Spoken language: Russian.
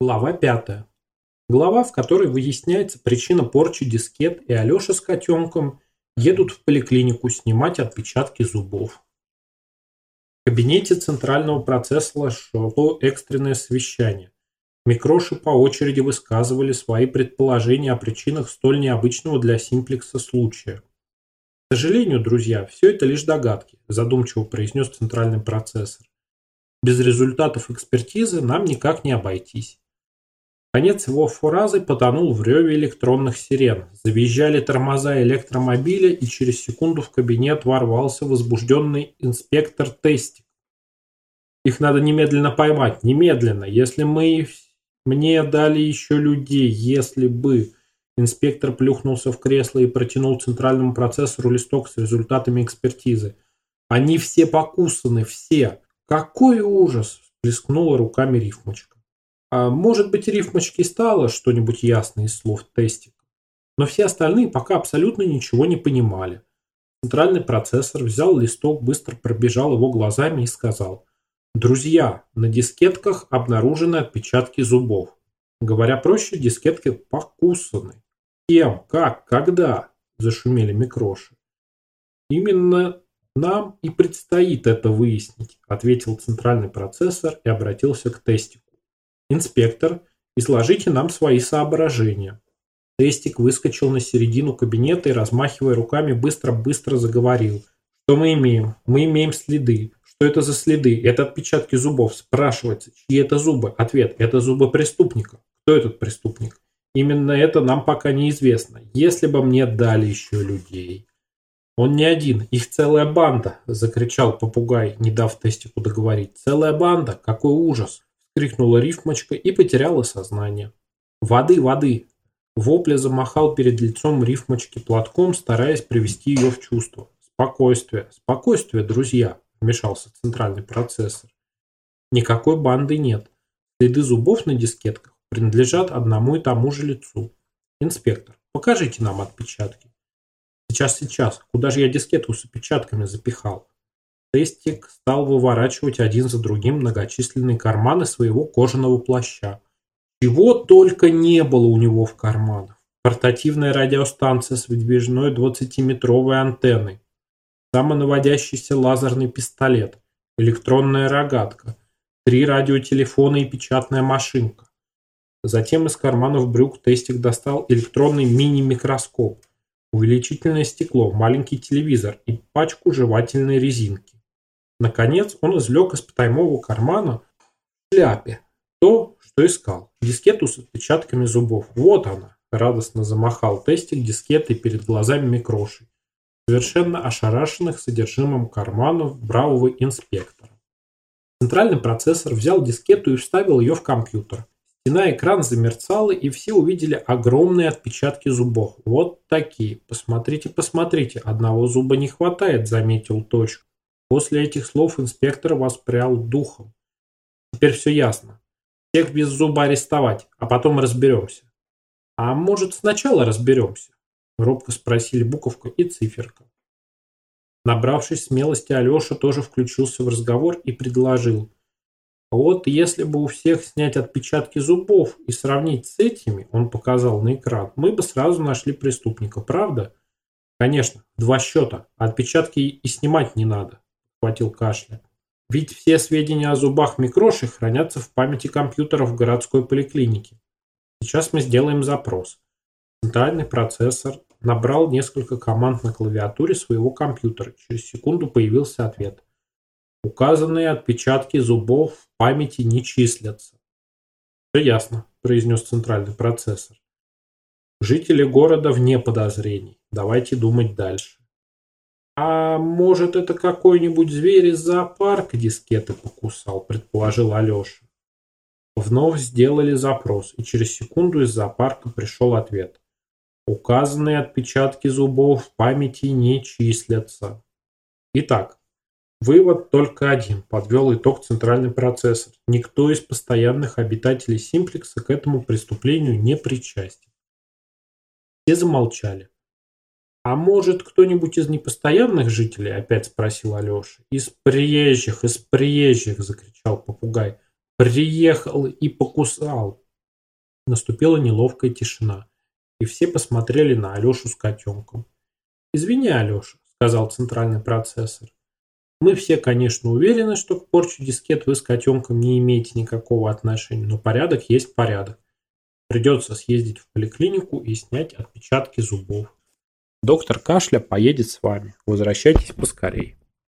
Глава пятая. Глава, в которой выясняется причина порчи дискет, и Алеша с котенком едут в поликлинику снимать отпечатки зубов. В кабинете центрального процессора шло экстренное совещание. Микроши по очереди высказывали свои предположения о причинах столь необычного для симплекса случая. К сожалению, друзья, все это лишь догадки, задумчиво произнес центральный процессор. Без результатов экспертизы нам никак не обойтись. Конец его фразы потонул в реве электронных сирен. Завизжали тормоза электромобиля, и через секунду в кабинет ворвался возбужденный инспектор Тестик. Их надо немедленно поймать, немедленно. Если мы... Мне дали еще людей, если бы... Инспектор плюхнулся в кресло и протянул центральному процессору листок с результатами экспертизы. Они все покусаны, все. Какой ужас! Плескнула руками рифмочка. А может быть, рифмочки стало что-нибудь ясно из слов тестика. Но все остальные пока абсолютно ничего не понимали. Центральный процессор взял листок, быстро пробежал его глазами и сказал. Друзья, на дискетках обнаружены отпечатки зубов. Говоря проще, дискетки покусаны. Кем, как, когда? Зашумели микроши. Именно нам и предстоит это выяснить, ответил центральный процессор и обратился к тестику. «Инспектор, изложите нам свои соображения». Тестик выскочил на середину кабинета и, размахивая руками, быстро-быстро заговорил. «Что мы имеем? Мы имеем следы. Что это за следы? Это отпечатки зубов. Спрашивается, чьи это зубы? Ответ – это зубы преступника. Кто этот преступник? Именно это нам пока неизвестно. Если бы мне дали еще людей. Он не один, их целая банда, закричал попугай, не дав тестику договорить. Целая банда, какой ужас крикнула рифмочка и потеряла сознание. «Воды, воды!» Вопля замахал перед лицом рифмочки платком, стараясь привести ее в чувство. «Спокойствие, спокойствие, друзья!» – вмешался центральный процессор. «Никакой банды нет. Следы зубов на дискетках принадлежат одному и тому же лицу. Инспектор, покажите нам отпечатки». «Сейчас, сейчас. Куда же я дискетку с отпечатками запихал?» Тестик стал выворачивать один за другим многочисленные карманы своего кожаного плаща. Чего только не было у него в карманах. Портативная радиостанция с выдвижной 20-метровой антенной, самонаводящийся лазерный пистолет, электронная рогатка, три радиотелефона и печатная машинка. Затем из карманов брюк Тестик достал электронный мини-микроскоп, увеличительное стекло, маленький телевизор и пачку жевательной резинки. Наконец он извлек из потайного кармана шляпе то, что искал. Дискету с отпечатками зубов. Вот она. Радостно замахал тестик дискетой перед глазами микрошей, совершенно ошарашенных содержимым карманов бравого инспектора. Центральный процессор взял дискету и вставил ее в компьютер. Стена экран замерцала, и все увидели огромные отпечатки зубов. Вот такие. Посмотрите, посмотрите. Одного зуба не хватает, заметил точку. После этих слов инспектор воспрял духом. Теперь все ясно. Всех без зуба арестовать, а потом разберемся. А может сначала разберемся? Робко спросили буковка и циферка. Набравшись смелости, Алеша тоже включился в разговор и предложил. Вот если бы у всех снять отпечатки зубов и сравнить с этими, он показал на экран, мы бы сразу нашли преступника, правда? Конечно, два счета, отпечатки и снимать не надо хватил кашля. Ведь все сведения о зубах микроши хранятся в памяти компьютеров городской поликлиники. Сейчас мы сделаем запрос. Центральный процессор набрал несколько команд на клавиатуре своего компьютера. Через секунду появился ответ. Указанные отпечатки зубов в памяти не числятся. Все ясно, произнес центральный процессор. Жители города вне подозрений. Давайте думать дальше. «А может, это какой-нибудь зверь из зоопарка дискеты покусал?» – предположил Алеша. Вновь сделали запрос, и через секунду из зоопарка пришел ответ. Указанные отпечатки зубов в памяти не числятся. Итак, вывод только один, подвел итог центральный процессор. Никто из постоянных обитателей симплекса к этому преступлению не причастен. Все замолчали. «А может, кто-нибудь из непостоянных жителей?» – опять спросил Алеша. «Из приезжих, из приезжих!» – закричал попугай. «Приехал и покусал! Наступила неловкая тишина, и все посмотрели на Алешу с котенком. «Извини, Алеша», — сказал центральный процессор. «Мы все, конечно, уверены, что к порче дискет вы с котенком не имеете никакого отношения, но порядок есть порядок. Придется съездить в поликлинику и снять отпечатки зубов. Доктор Кашля поедет с вами. Возвращайтесь поскорей».